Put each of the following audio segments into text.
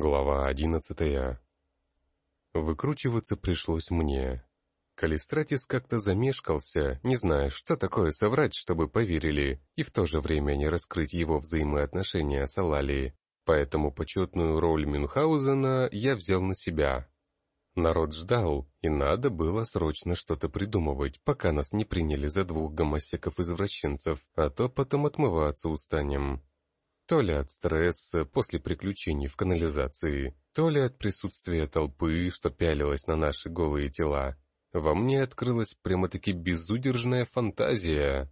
Глава одиннадцатая. Выкручиваться пришлось мне. Калистратис как-то замешкался, не зная, что такое соврать, чтобы поверили, и в то же время не раскрыть его взаимоотношения с Алали. Поэтому почетную роль Мюнхгаузена я взял на себя. Народ ждал, и надо было срочно что-то придумывать, пока нас не приняли за двух гомосеков-извращенцев, а то потом отмываться устанем. То ли от стресса после приключений в канализации, то ли от присутствия толпы, что пялилась на наши голые тела. Во мне открылась прямо-таки безудержная фантазия.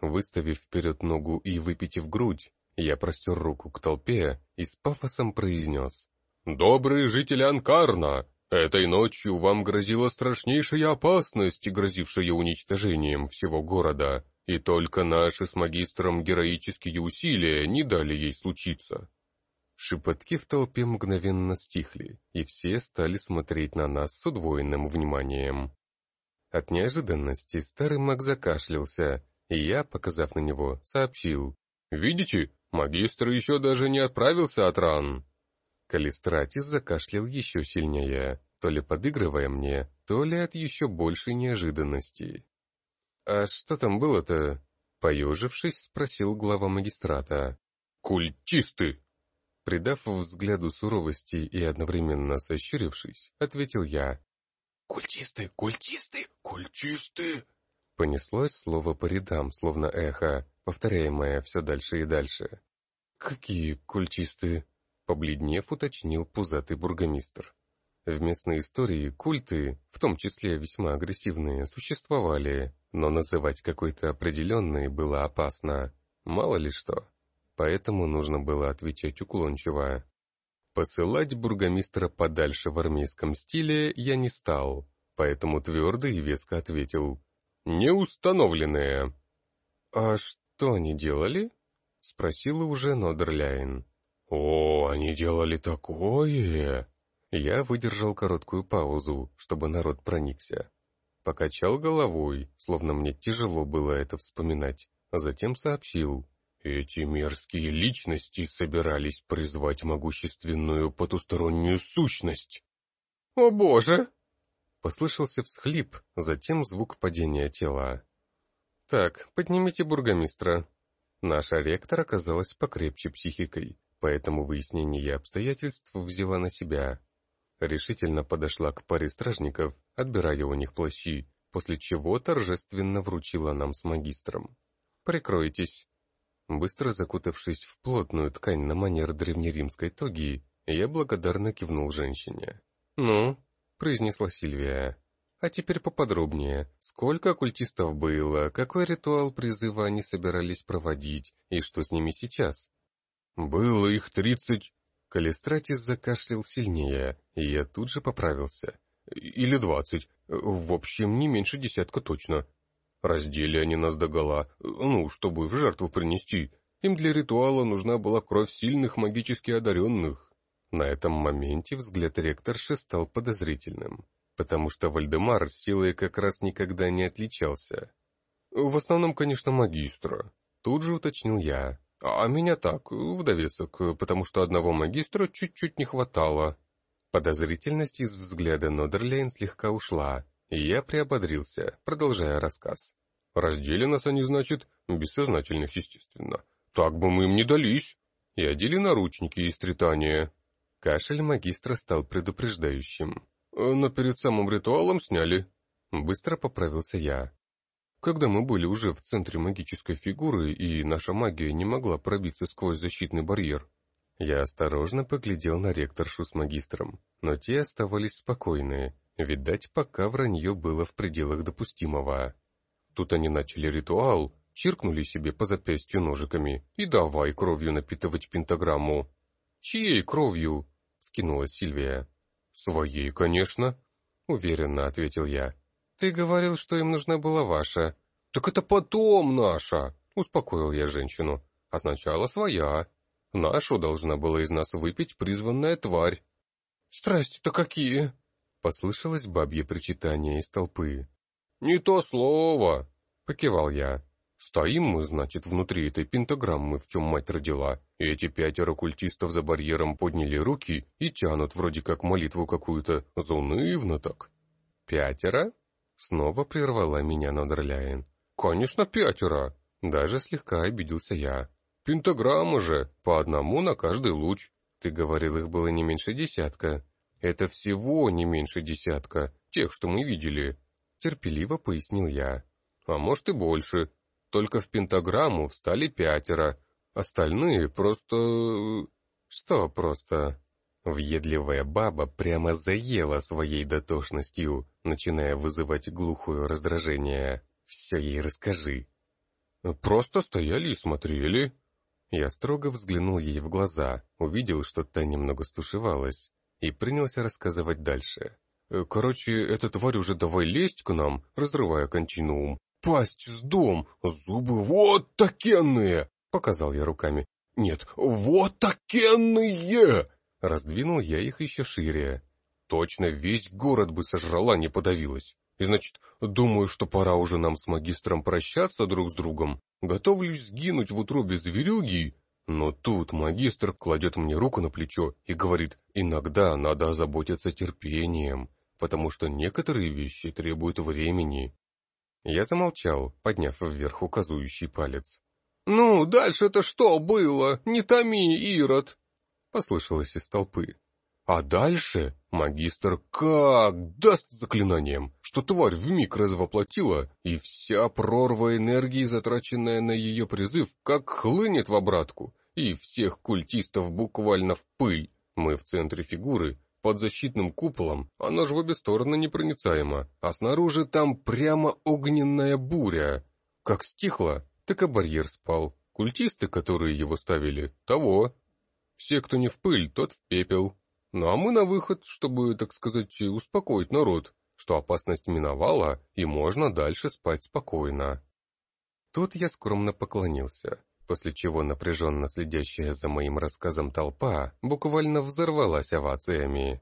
Выставив вперед ногу и выпитив грудь, я простер руку к толпе и с пафосом произнес. «Добрые жители Анкарна! Этой ночью вам грозила страшнейшая опасность, грозившая уничтожением всего города и только наши с магистром героические усилия не дали ей случиться. Шепотки в толпе мгновенно стихли, и все стали смотреть на нас с удвоенным вниманием. От неожиданности старый маг закашлялся, и я, показав на него, сообщил. «Видите, магистр еще даже не отправился от ран». Калистратис закашлял еще сильнее, то ли подыгрывая мне, то ли от еще большей неожиданности. «А что там было-то?» Поежившись, спросил глава магистрата. «Культисты!» Придав взгляду суровости и одновременно сощурившись, ответил я. «Культисты! Культисты! Культисты!» Понеслось слово по рядам, словно эхо, повторяемое все дальше и дальше. «Какие культисты?» — побледнев уточнил пузатый бургомистр. В местной истории культы, в том числе весьма агрессивные, существовали, но называть какой-то определенный было опасно. Мало ли что. Поэтому нужно было отвечать уклончиво. Посылать бургомистра подальше в армейском стиле я не стал, поэтому твердо и веско ответил. «Неустановленные». «А что они делали?» — спросила уже Нодерляйн. «О, они делали такое!» Я выдержал короткую паузу, чтобы народ проникся. Покачал головой, словно мне тяжело было это вспоминать, а затем сообщил. Эти мерзкие личности собирались призвать могущественную потустороннюю сущность. «О боже!» Послышался всхлип, затем звук падения тела. «Так, поднимите бургомистра». Наша ректор оказалась покрепче психикой, поэтому выяснение обстоятельств взяла на себя решительно подошла к паре стражников, отбирая у них плащи, после чего торжественно вручила нам с магистром. «Прикройтесь». Быстро закутавшись в плотную ткань на манер древнеримской тоги, я благодарно кивнул женщине. «Ну?» — произнесла Сильвия. «А теперь поподробнее. Сколько оккультистов было, какой ритуал призыва они собирались проводить, и что с ними сейчас?» «Было их тридцать...» Калистратис закашлял сильнее, и я тут же поправился. Или двадцать. В общем, не меньше десятка точно. Раздели они нас догола, ну, чтобы в жертву принести. Им для ритуала нужна была кровь сильных магически одаренных. На этом моменте взгляд ректорши стал подозрительным, потому что Вальдемар силой как раз никогда не отличался. В основном, конечно, магистра. Тут же уточнил я. А меня так, в довесок, потому что одного магистра чуть-чуть не хватало. Подозрительность из взгляда Нодерлейн слегка ушла, и я приободрился, продолжая рассказ. Раздели нас они, значит, бессознательных, естественно. Так бы мы им не дались. И одели наручники из тритания. Кашель магистра стал предупреждающим. Но перед самым ритуалом сняли. Быстро поправился я когда мы были уже в центре магической фигуры, и наша магия не могла пробиться сквозь защитный барьер. Я осторожно поглядел на ректоршу с магистром, но те оставались спокойные, видать, пока вранье было в пределах допустимого. Тут они начали ритуал, чиркнули себе по запястью ножиками и давай кровью напитывать пентаграмму. «Чьей кровью?» — скинулась Сильвия. «Своей, конечно», — уверенно ответил я. «Ты говорил, что им нужна была ваша». «Так это потом наша», — успокоил я женщину. «А сначала своя. Нашу должна была из нас выпить призванная тварь». «Страсти-то какие!» — послышалось бабье причитание из толпы. «Не то слово!» — покивал я. Стоим мы, значит, внутри этой пентаграммы, в чем мать родила, и эти пятеро культистов за барьером подняли руки и тянут вроде как молитву какую-то, заунывно так. «Пятеро?» — снова прервала меня Нодерляйн. «Конечно, пятеро!» Даже слегка обиделся я. «Пентаграмма же, по одному на каждый луч. Ты говорил, их было не меньше десятка. Это всего не меньше десятка, тех, что мы видели», — терпеливо пояснил я. «А может и больше, только в пентаграмму встали пятеро. Остальные просто... Что просто? Въедливая баба прямо заела своей дотошностью, начиная вызывать глухое раздражение. «Все ей расскажи». «Просто стояли и смотрели». Я строго взглянул ей в глаза, увидел, что та немного стушевалась, и принялся рассказывать дальше. «Короче, эта тварь уже давай лезть к нам, разрывая континуум, пасть с дом, зубы вот такенные!» — показал я руками. «Нет, вот такенные!» Раздвинул я их еще шире. Точно весь город бы сожрала, не подавилась. И значит, думаю, что пора уже нам с магистром прощаться друг с другом. Готовлюсь сгинуть в утробе зверюги. Но тут магистр кладет мне руку на плечо и говорит, иногда надо озаботиться терпением, потому что некоторые вещи требуют времени. Я замолчал, подняв вверх указующий палец. «Ну, дальше-то что было? Не томи, Ирод!» Послышалось из толпы. А дальше магистр как даст заклинанием, что тварь вмиг развоплотила, и вся прорва энергии, затраченная на ее призыв, как хлынет в обратку, и всех культистов буквально в пыль. Мы в центре фигуры, под защитным куполом, оно же в обе стороны непроницаемо, а снаружи там прямо огненная буря. Как стихло, так и барьер спал. Культисты, которые его ставили, того. Все, кто не в пыль, тот в пепел. Ну а мы на выход, чтобы, так сказать, успокоить народ, что опасность миновала, и можно дальше спать спокойно. Тут я скромно поклонился после чего напряженно следящая за моим рассказом толпа буквально взорвалась овациями.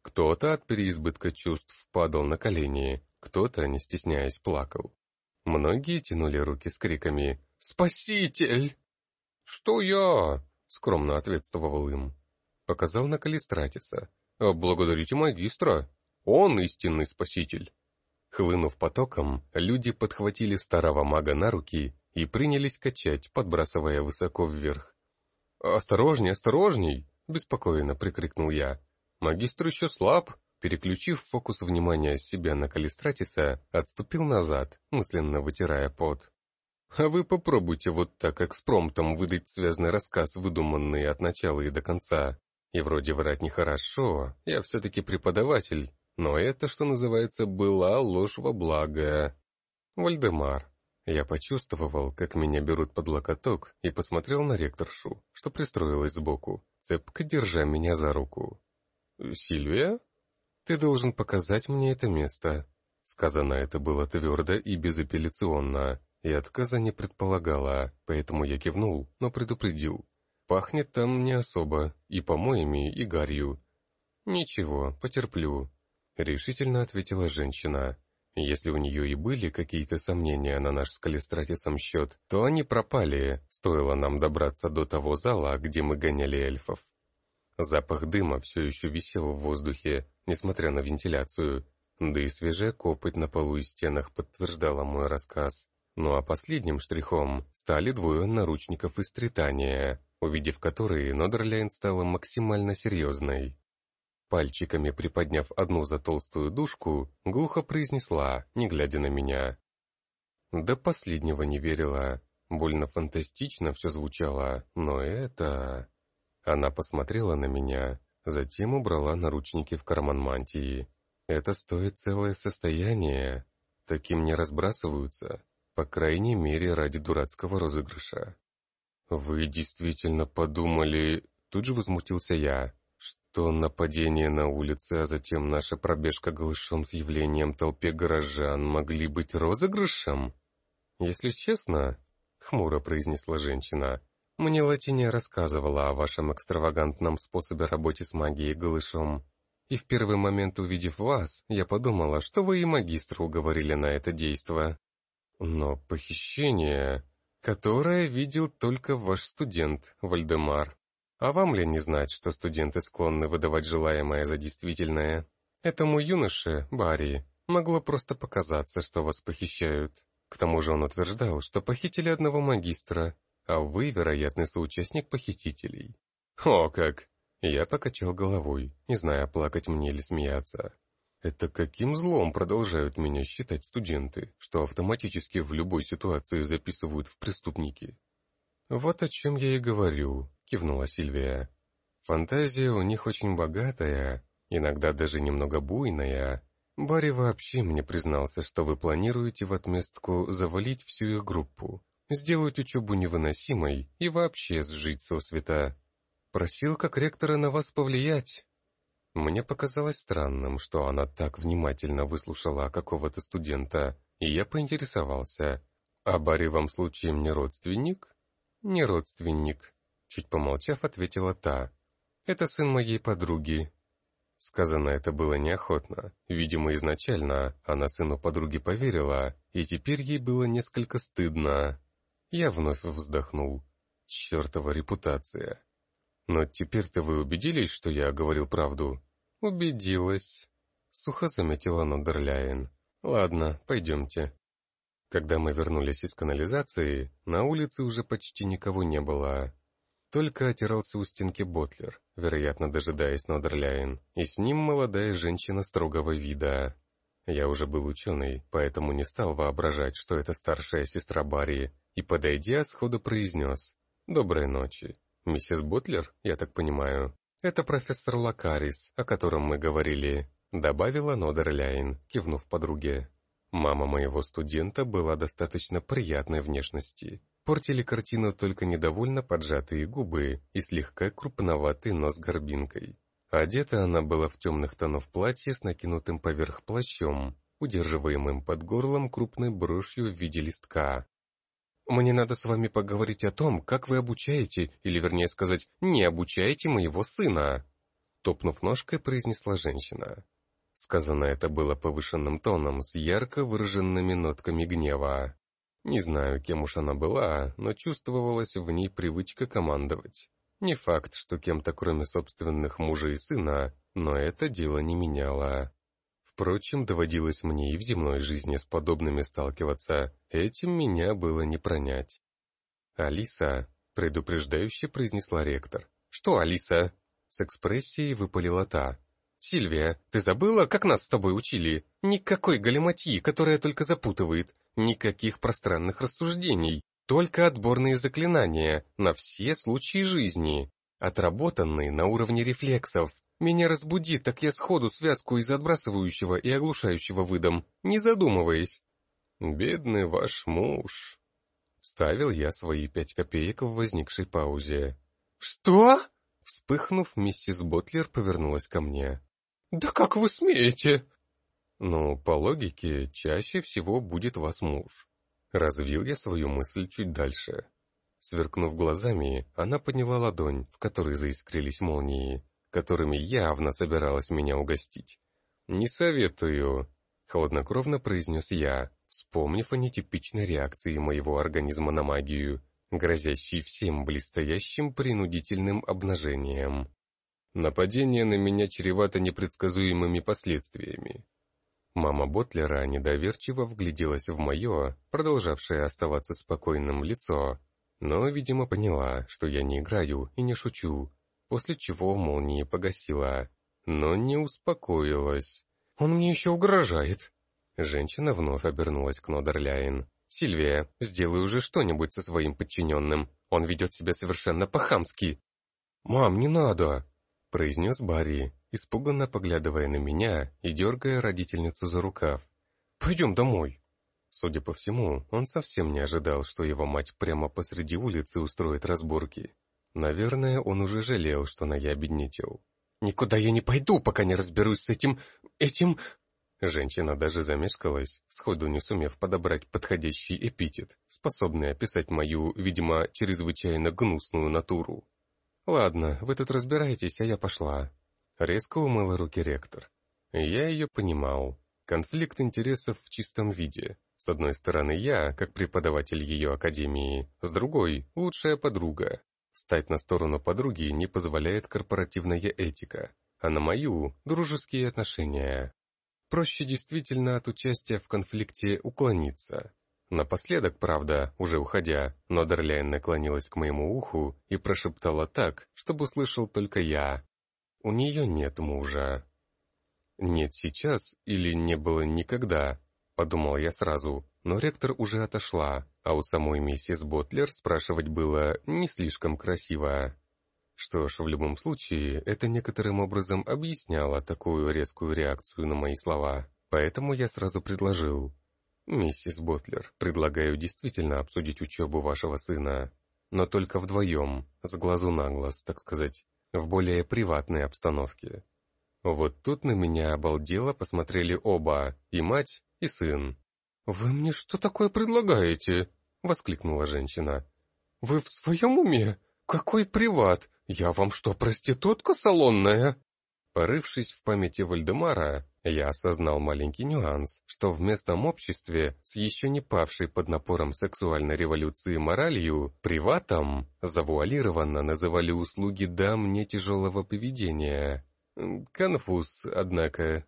Кто-то от переизбытка чувств падал на колени, кто-то, не стесняясь, плакал. Многие тянули руки с криками «Спаситель!» «Что я?» — скромно ответствовал им. Показал на Калистратиса. «Благодарите магистра. Он истинный спаситель». Хлынув потоком, люди подхватили старого мага на руки и принялись качать, подбрасывая высоко вверх. «Осторожней, осторожней!» — беспокойно прикрикнул я. Магистр еще слаб. Переключив фокус внимания с себя на Калистратиса, отступил назад, мысленно вытирая пот. А вы попробуйте вот так экспромтом выдать связанный рассказ, выдуманный от начала и до конца. И вроде врать нехорошо, я все-таки преподаватель, но это, что называется, была ложь во благо. Вальдемар, я почувствовал, как меня берут под локоток, и посмотрел на ректоршу, что пристроилась сбоку, цепко держа меня за руку. «Сильвия? Ты должен показать мне это место». Сказано это было твердо и безапелляционно, и отказа не предполагала, поэтому я кивнул, но предупредил. «Пахнет там не особо, и помоями, и гарью». «Ничего, потерплю», — решительно ответила женщина. Если у нее и были какие-то сомнения на наш с Калистратисом счет, то они пропали, стоило нам добраться до того зала, где мы гоняли эльфов. Запах дыма все еще висел в воздухе, несмотря на вентиляцию, да и свежая копоть на полу и стенах подтверждала мой рассказ. Ну а последним штрихом стали двое наручников из Тритания, увидев которые, Нодерляйн стала максимально серьезной. Пальчиками приподняв одну за толстую дужку, глухо произнесла, не глядя на меня. До последнего не верила. Больно фантастично все звучало, но это... Она посмотрела на меня, затем убрала наручники в карман мантии. Это стоит целое состояние. Таким не разбрасываются, по крайней мере ради дурацкого розыгрыша. «Вы действительно подумали...» Тут же возмутился я что нападение на улице, а затем наша пробежка голышом с явлением толпе горожан могли быть розыгрышем? Если честно, хмуро произнесла женщина, мне Латиния рассказывала о вашем экстравагантном способе работы с магией голышом. И в первый момент, увидев вас, я подумала, что вы и магистру уговорили на это действо. Но похищение, которое видел только ваш студент, Вальдемар. А вам ли не знать, что студенты склонны выдавать желаемое за действительное? Этому юноше, Барри, могло просто показаться, что вас похищают. К тому же он утверждал, что похитили одного магистра, а вы, вероятный соучастник похитителей. О, как! Я покачал головой, не зная, плакать мне или смеяться. Это каким злом продолжают меня считать студенты, что автоматически в любой ситуации записывают в преступники? Вот о чем я и говорю, кивнула Сильвия. Фантазия у них очень богатая, иногда даже немного буйная, Барри вообще мне признался, что вы планируете в отместку завалить всю их группу, сделать учебу невыносимой и вообще сжить сосвета. Просил как ректора на вас повлиять. Мне показалось странным, что она так внимательно выслушала какого-то студента, и я поинтересовался, а Барри вам случаем не родственник? Не родственник, чуть помолчав, ответила та. Это сын моей подруги, Сказано это было неохотно. Видимо, изначально она сыну подруги поверила, и теперь ей было несколько стыдно. Я вновь вздохнул. Чертова репутация. Но теперь-то вы убедились, что я говорил правду? Убедилась. Сухо заметила Нодерляйн. Ладно, пойдемте. Когда мы вернулись из канализации, на улице уже почти никого не было. Только отирался у стенки Ботлер, вероятно, дожидаясь Нодерляйн, и с ним молодая женщина строгого вида. Я уже был ученый, поэтому не стал воображать, что это старшая сестра Барри, и, подойдя, сходу произнес «Доброй ночи. Миссис Ботлер, я так понимаю, это профессор Лакарис, о котором мы говорили», добавила Нодерляйн, кивнув подруге. Мама моего студента была достаточно приятной внешности, Портили картину только недовольно поджатые губы и слегка крупноватый нос горбинкой. Одета она была в темных тонов платье с накинутым поверх плащом, удерживаемым под горлом крупной брошью в виде листка. «Мне надо с вами поговорить о том, как вы обучаете, или вернее сказать, не обучаете моего сына!» Топнув ножкой, произнесла женщина. Сказано это было повышенным тоном, с ярко выраженными нотками гнева. Не знаю, кем уж она была, но чувствовалась в ней привычка командовать. Не факт, что кем-то кроме собственных мужа и сына, но это дело не меняло. Впрочем, доводилось мне и в земной жизни с подобными сталкиваться, этим меня было не пронять. «Алиса», — предупреждающе произнесла ректор. «Что, Алиса?» С экспрессией выпалила та. «Сильвия, ты забыла, как нас с тобой учили? Никакой галиматьи, которая только запутывает. Никаких пространных рассуждений, только отборные заклинания на все случаи жизни, отработанные на уровне рефлексов. Меня разбудит, так я сходу связку из отбрасывающего и оглушающего выдам, не задумываясь. «Бедный ваш муж», — вставил я свои пять копеек в возникшей паузе. «Что?» Вспыхнув, миссис Ботлер повернулась ко мне. «Да как вы смеете?» Но по логике, чаще всего будет вас муж. Развил я свою мысль чуть дальше. Сверкнув глазами, она подняла ладонь, в которой заискрились молнии, которыми явно собиралась меня угостить. «Не советую», — хладнокровно произнес я, вспомнив о нетипичной реакции моего организма на магию, грозящей всем блестящим принудительным обнажением. Нападение на меня чревато непредсказуемыми последствиями. Мама Ботлера недоверчиво вгляделась в мое, продолжавшее оставаться спокойным лицо, но, видимо, поняла, что я не играю и не шучу, после чего молния погасила, но не успокоилась. «Он мне еще угрожает!» Женщина вновь обернулась к Нодерляйн. «Сильвия, сделай уже что-нибудь со своим подчиненным. Он ведет себя совершенно по-хамски». «Мам, не надо!» — произнес Барри, испуганно поглядывая на меня и дергая родительницу за рукав. «Пойдем домой!» Судя по всему, он совсем не ожидал, что его мать прямо посреди улицы устроит разборки. Наверное, он уже жалел, что наябедничал. «Никуда я не пойду, пока не разберусь с этим... этим...» Женщина даже замешкалась, сходу не сумев подобрать подходящий эпитет, способный описать мою, видимо, чрезвычайно гнусную натуру. «Ладно, вы тут разбираетесь, а я пошла». Резко умыла руки ректор. Я ее понимал. Конфликт интересов в чистом виде. С одной стороны я, как преподаватель ее академии, с другой — лучшая подруга. Стать на сторону подруги не позволяет корпоративная этика, а на мою — дружеские отношения. Проще действительно от участия в конфликте уклониться. Напоследок, правда, уже уходя, но Дерляйн наклонилась к моему уху и прошептала так, чтобы услышал только я. «У нее нет мужа». «Нет сейчас или не было никогда», — подумал я сразу, но ректор уже отошла, а у самой миссис Ботлер спрашивать было не слишком красиво. Что ж, в любом случае, это некоторым образом объясняло такую резкую реакцию на мои слова, поэтому я сразу предложил. «Миссис Ботлер, предлагаю действительно обсудить учебу вашего сына, но только вдвоем, с глазу на глаз, так сказать, в более приватной обстановке. Вот тут на меня обалдело посмотрели оба, и мать, и сын. «Вы мне что такое предлагаете?» — воскликнула женщина. «Вы в своем уме? Какой приват? Я вам что, проститутка салонная?» Порывшись в памяти Вальдемара, я осознал маленький нюанс, что в местном обществе с еще не павшей под напором сексуальной революции моралью, приватом, завуалированно называли услуги дам не тяжелого поведения. Конфуз, однако.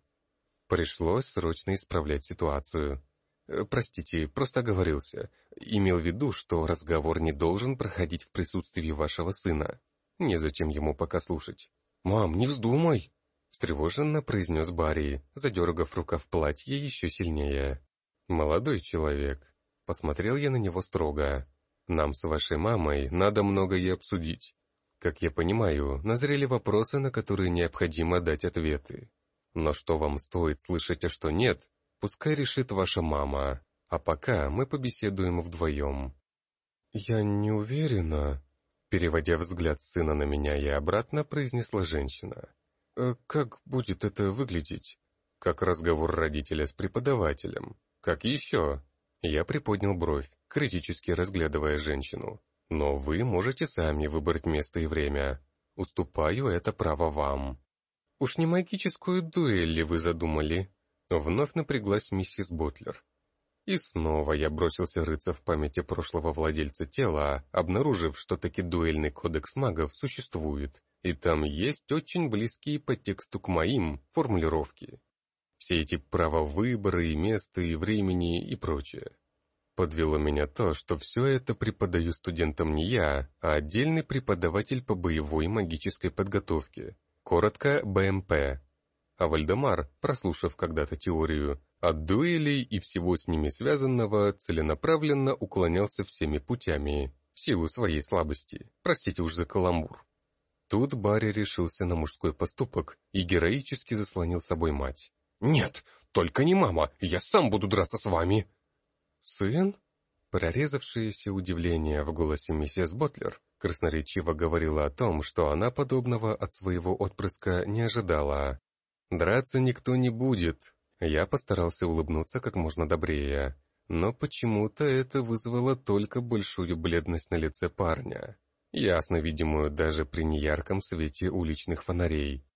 Пришлось срочно исправлять ситуацию. Э, простите, просто оговорился. Имел в виду, что разговор не должен проходить в присутствии вашего сына. Незачем ему пока слушать. «Мам, не вздумай!» Встревоженно произнес Барри, задергав рукав платья еще сильнее. «Молодой человек». Посмотрел я на него строго. «Нам с вашей мамой надо многое обсудить. Как я понимаю, назрели вопросы, на которые необходимо дать ответы. Но что вам стоит слышать, а что нет, пускай решит ваша мама. А пока мы побеседуем вдвоем. Я не уверена, переводя взгляд сына на меня и обратно, произнесла женщина. «Э, как будет это выглядеть? Как разговор родителя с преподавателем? Как еще? Я приподнял бровь, критически разглядывая женщину. Но вы можете сами выбрать место и время. Уступаю это право вам. Уж не магическую дуэль ли вы задумали? Вновь напряглась миссис Ботлер. И снова я бросился рыться в памяти прошлого владельца тела, обнаружив, что таки дуэльный кодекс магов существует, и там есть очень близкие по тексту к моим формулировки. Все эти права выбора и места, и времени, и прочее. Подвело меня то, что все это преподаю студентам не я, а отдельный преподаватель по боевой магической подготовке, коротко БМП. А Вальдемар, прослушав когда-то теорию, от дуэлей и всего с ними связанного целенаправленно уклонялся всеми путями, в силу своей слабости, простите уж за каламбур. Тут Барри решился на мужской поступок и героически заслонил собой мать. «Нет, только не мама, я сам буду драться с вами!» «Сын?» Прорезавшееся удивление в голосе миссис Ботлер красноречиво говорило о том, что она подобного от своего отпрыска не ожидала. «Драться никто не будет». Я постарался улыбнуться как можно добрее, но почему-то это вызвало только большую бледность на лице парня, ясно видимую даже при неярком свете уличных фонарей.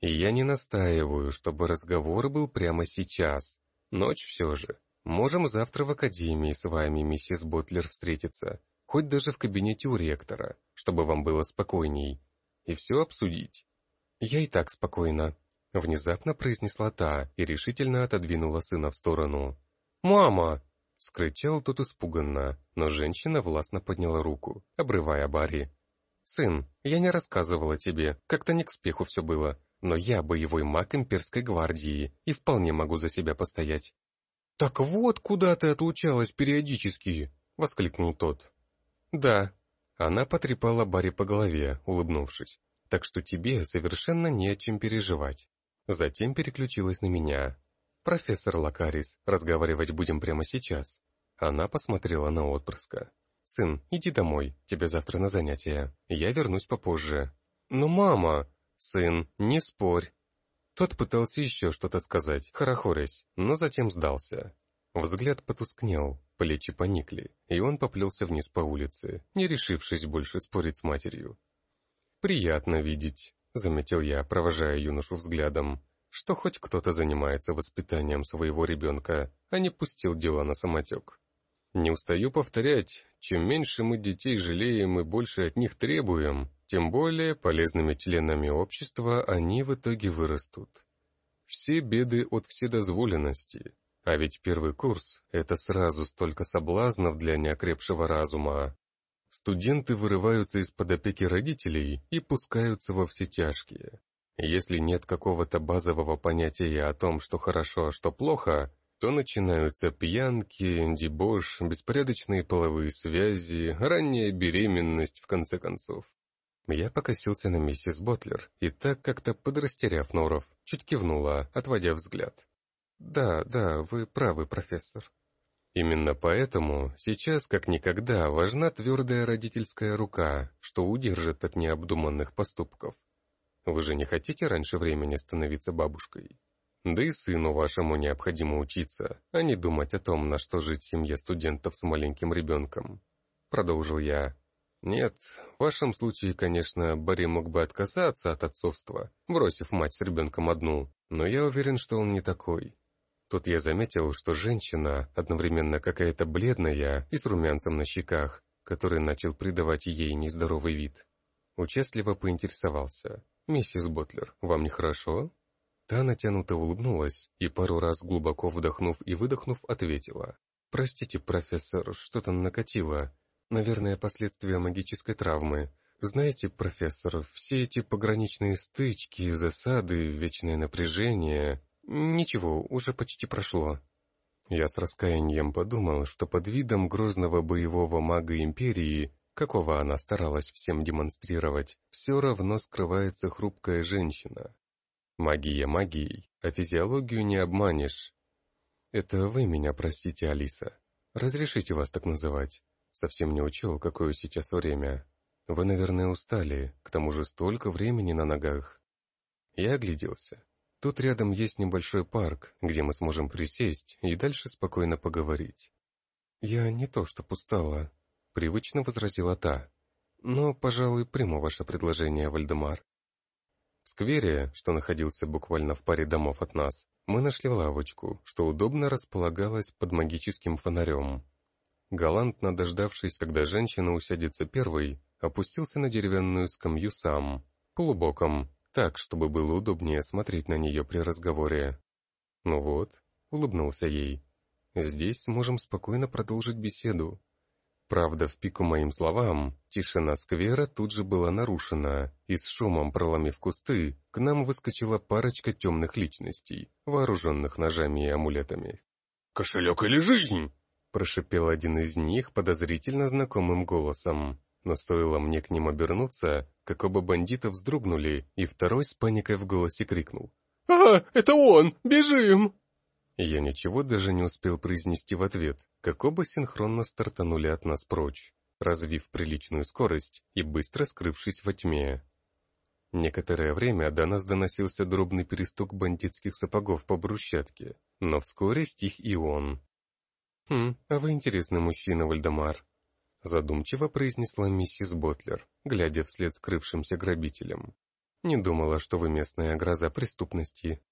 И я не настаиваю, чтобы разговор был прямо сейчас. Ночь все же. Можем завтра в академии с вами, миссис Ботлер, встретиться, хоть даже в кабинете у ректора, чтобы вам было спокойней, и все обсудить. Я и так спокойна, внезапно произнесла та и решительно отодвинула сына в сторону. «Мама!» — скричал тот испуганно, но женщина властно подняла руку, обрывая Барри. «Сын, я не рассказывала тебе, как-то не к спеху все было, но я боевой маг имперской гвардии и вполне могу за себя постоять. «Так вот, куда ты отлучалась периодически!» — воскликнул тот. «Да». Она потрепала Барри по голове, улыбнувшись. «Так что тебе совершенно не о чем переживать». Затем переключилась на меня. «Профессор Лакарис, разговаривать будем прямо сейчас». Она посмотрела на отпрыска. «Сын, иди домой, тебе завтра на занятия. Я вернусь попозже». «Но мама...» «Сын, не спорь. Тот пытался еще что-то сказать, хорохорясь, но затем сдался. Взгляд потускнел, плечи поникли, и он поплелся вниз по улице, не решившись больше спорить с матерью. «Приятно видеть», — заметил я, провожая юношу взглядом. что хоть кто-то занимается воспитанием своего ребенка, а не пустил дела на самотек. Не устаю повторять, чем меньше мы детей жалеем и больше от них требуем, тем более полезными членами общества они в итоге вырастут. Все беды от вседозволенности, а ведь первый курс — это сразу столько соблазнов для неокрепшего разума. Студенты вырываются из-под опеки родителей и пускаются во все тяжкие. Если нет какого-то базового понятия о том, что хорошо, а что плохо, то начинаются пьянки, дебош, беспорядочные половые связи, ранняя беременность, в конце концов. Я покосился на миссис Ботлер, и так как-то подрастеряв Норов, чуть кивнула, отводя взгляд. «Да, да, вы правы, профессор». Именно поэтому сейчас, как никогда, важна твердая родительская рука, что удержит от необдуманных поступков. Вы же не хотите раньше времени становиться бабушкой? Да и сыну вашему необходимо учиться, а не думать о том, на что жить семье студентов с маленьким ребенком. Продолжил я. Нет, в вашем случае, конечно, Барри мог бы отказаться от отцовства, бросив мать с ребенком одну, но я уверен, что он не такой. Тут я заметил, что женщина одновременно какая-то бледная и с румянцем на щеках, который начал придавать ей нездоровый вид. Участливо поинтересовался. «Миссис Ботлер, вам нехорошо?» Та натянуто улыбнулась и пару раз глубоко вдохнув и выдохнув ответила. «Простите, профессор, что-то накатило. Наверное, последствия магической травмы. Знаете, профессор, все эти пограничные стычки, засады, вечное напряжение... Ничего, уже почти прошло». Я с раскаянием подумал, что под видом грозного боевого мага Империи, какого она старалась всем демонстрировать, все равно скрывается хрупкая женщина, Магия магией, а физиологию не обманешь. Это вы меня простите, Алиса. Разрешите вас так называть. Совсем не учел, какое сейчас время. Вы, наверное, устали, к тому же столько времени на ногах. Я огляделся. Тут рядом есть небольшой парк, где мы сможем присесть и дальше спокойно поговорить. Я не то что устала, привычно возразила та. Но, пожалуй, приму ваше предложение, Вальдемар. В сквере, что находился буквально в паре домов от нас, мы нашли лавочку, что удобно располагалась под магическим фонарем. Галантно дождавшись, когда женщина усядется первой, опустился на деревянную скамью сам, полубоком, так, чтобы было удобнее смотреть на нее при разговоре. «Ну вот», — улыбнулся ей, — «здесь сможем спокойно продолжить беседу. Правда, в пику моим словам, тишина сквера тут же была нарушена, и с шумом проломив кусты, к нам выскочила парочка темных личностей, вооруженных ножами и амулетами. «Кошелек или жизнь?» – прошипел один из них подозрительно знакомым голосом. Но стоило мне к ним обернуться, как оба бандита вздрогнули, и второй с паникой в голосе крикнул. «А, это он! Бежим!» Я ничего даже не успел произнести в ответ, как оба синхронно стартанули от нас прочь, развив приличную скорость и быстро скрывшись во тьме. Некоторое время до нас доносился дробный перестук бандитских сапогов по брусчатке, но вскоре стих и он. «Хм, а вы интересный мужчина, Вальдемар», — задумчиво произнесла миссис Ботлер, глядя вслед скрывшимся грабителям. «Не думала, что вы местная гроза преступности».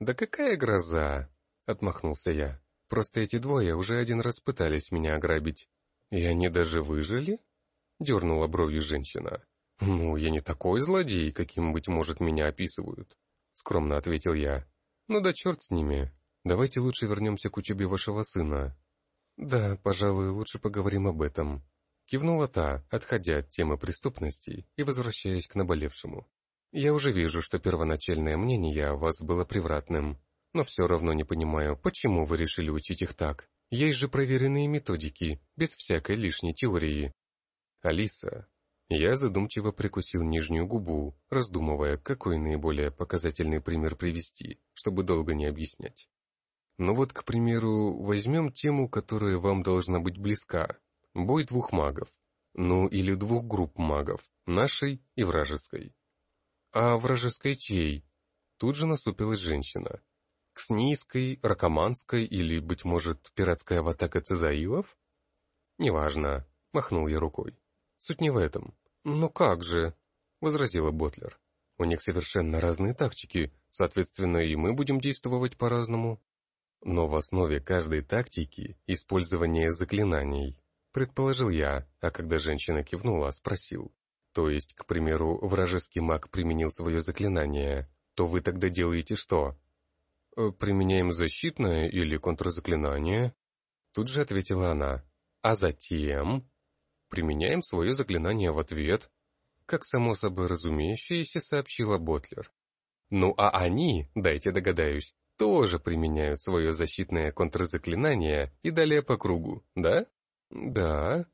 «Да какая гроза?» — отмахнулся я. «Просто эти двое уже один раз пытались меня ограбить. И они даже выжили?» — дернула бровью женщина. «Ну, я не такой злодей, каким, быть может, меня описывают», — скромно ответил я. «Ну да черт с ними. Давайте лучше вернемся к учебе вашего сына». «Да, пожалуй, лучше поговорим об этом», — кивнула та, отходя от темы преступностей и возвращаясь к наболевшему. «Я уже вижу, что первоначальное мнение о вас было превратным но все равно не понимаю, почему вы решили учить их так. Есть же проверенные методики, без всякой лишней теории. Алиса. Я задумчиво прикусил нижнюю губу, раздумывая, какой наиболее показательный пример привести, чтобы долго не объяснять. Ну вот, к примеру, возьмем тему, которая вам должна быть близка. Бой двух магов. Ну, или двух групп магов, нашей и вражеской. А вражеской чьей? Тут же наступилась женщина. Кснийской, Ракоманской или, быть может, пиратская атака Цезаилов? Неважно, махнул я рукой. Суть не в этом. Ну как же, возразила Ботлер. У них совершенно разные тактики, соответственно, и мы будем действовать по-разному. Но в основе каждой тактики использование заклинаний, предположил я, а когда женщина кивнула, спросил. То есть, к примеру, вражеский маг применил свое заклинание, то вы тогда делаете что? «Э, применяем защитное или контрзаклинание? Тут же ответила она. А затем применяем свое заклинание в ответ, как само собой разумеющееся сообщила Ботлер. Ну а они, дайте догадаюсь, тоже применяют свое защитное контрзаклинание и далее по кругу, да? Да.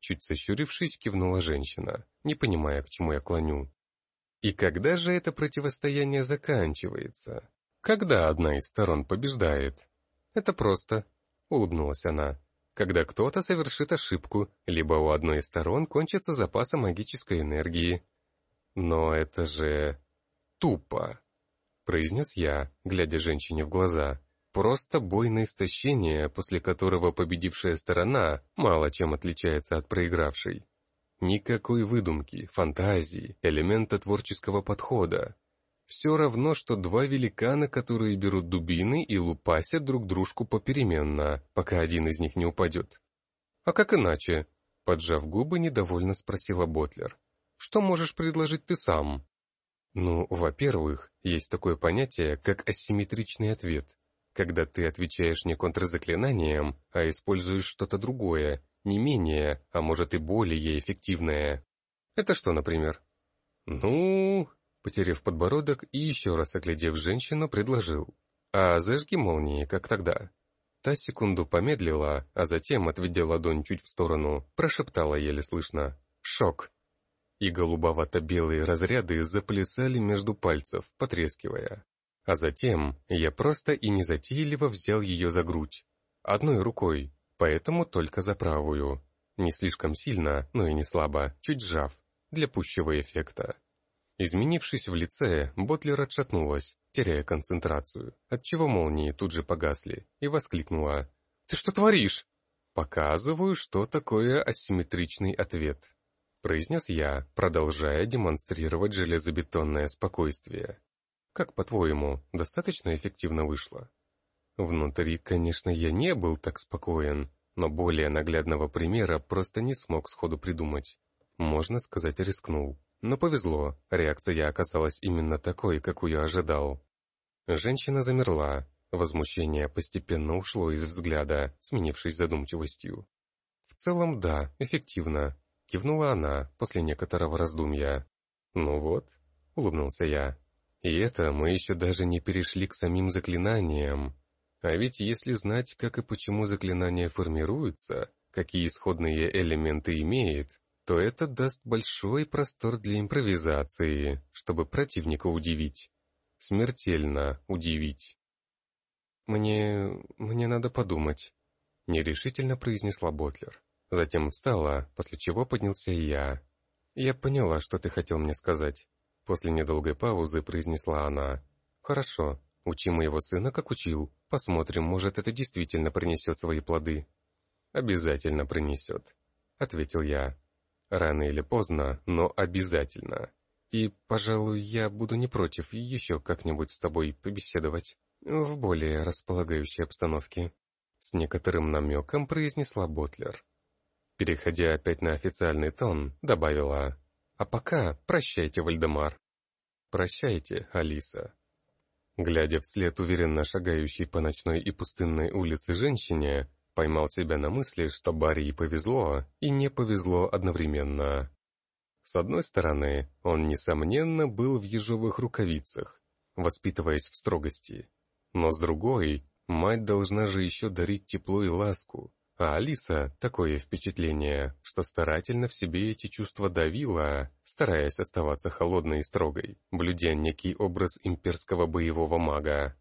Чуть сощурившись, кивнула женщина, не понимая, к чему я клоню. И когда же это противостояние заканчивается? Когда одна из сторон побеждает? Это просто, улыбнулась она. Когда кто-то совершит ошибку, либо у одной из сторон кончится запасы магической энергии. Но это же тупо, произнес я, глядя женщине в глаза. Просто бой на истощение, после которого победившая сторона мало чем отличается от проигравшей. Никакой выдумки, фантазии, элемента творческого подхода. Все равно, что два великана, которые берут дубины и лупасят друг дружку попеременно, пока один из них не упадет. «А как иначе?» — поджав губы, недовольно спросила Ботлер. «Что можешь предложить ты сам?» «Ну, во-первых, есть такое понятие, как асимметричный ответ, когда ты отвечаешь не контрзаклинанием, а используешь что-то другое, не менее, а может и более эффективное. Это что, например? Ну, потеряв подбородок и еще раз оглядев женщину, предложил. А зажги молнии, как тогда. Та секунду помедлила, а затем, отведя ладонь чуть в сторону, прошептала еле слышно «Шок!». И голубовато-белые разряды заплясали между пальцев, потрескивая. А затем я просто и незатейливо взял ее за грудь. Одной рукой, поэтому только за правую. Не слишком сильно, но и не слабо, чуть сжав, для пущего эффекта. Изменившись в лице, Ботлер отшатнулась, теряя концентрацию, отчего молнии тут же погасли, и воскликнула. «Ты что творишь?» «Показываю, что такое асимметричный ответ», — произнес я, продолжая демонстрировать железобетонное спокойствие. «Как, по-твоему, достаточно эффективно вышло?» Внутри, конечно, я не был так спокоен, но более наглядного примера просто не смог сходу придумать. Можно сказать, рискнул. Но повезло, реакция оказалась именно такой, какую ожидал. Женщина замерла, возмущение постепенно ушло из взгляда, сменившись задумчивостью. «В целом, да, эффективно», — кивнула она после некоторого раздумья. «Ну вот», — улыбнулся я. «И это мы еще даже не перешли к самим заклинаниям. А ведь если знать, как и почему заклинание формируется, какие исходные элементы имеет, то это даст большой простор для импровизации, чтобы противника удивить. Смертельно удивить. «Мне... мне надо подумать», — нерешительно произнесла Ботлер. Затем встала, после чего поднялся я. «Я поняла, что ты хотел мне сказать». После недолгой паузы произнесла она. «Хорошо, учи моего сына, как учил. Посмотрим, может, это действительно принесет свои плоды». «Обязательно принесет», — ответил я. Рано или поздно, но обязательно. И, пожалуй, я буду не против еще как-нибудь с тобой побеседовать. В более располагающей обстановке. С некоторым намеком произнесла Ботлер. Переходя опять на официальный тон, добавила. А пока прощайте, Вальдемар. Прощайте, Алиса. Глядя вслед уверенно шагающей по ночной и пустынной улице женщине, Поймал себя на мысли, что Барри повезло и не повезло одновременно. С одной стороны, он, несомненно, был в ежовых рукавицах, воспитываясь в строгости. Но с другой, мать должна же еще дарить тепло и ласку, а Алиса — такое впечатление, что старательно в себе эти чувства давила, стараясь оставаться холодной и строгой, блюдя некий образ имперского боевого мага.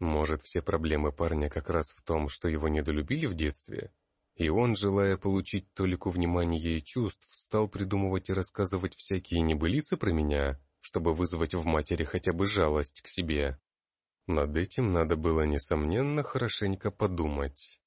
Может, все проблемы парня как раз в том, что его недолюбили в детстве? И он, желая получить толику внимания и чувств, стал придумывать и рассказывать всякие небылицы про меня, чтобы вызвать в матери хотя бы жалость к себе. Над этим надо было, несомненно, хорошенько подумать.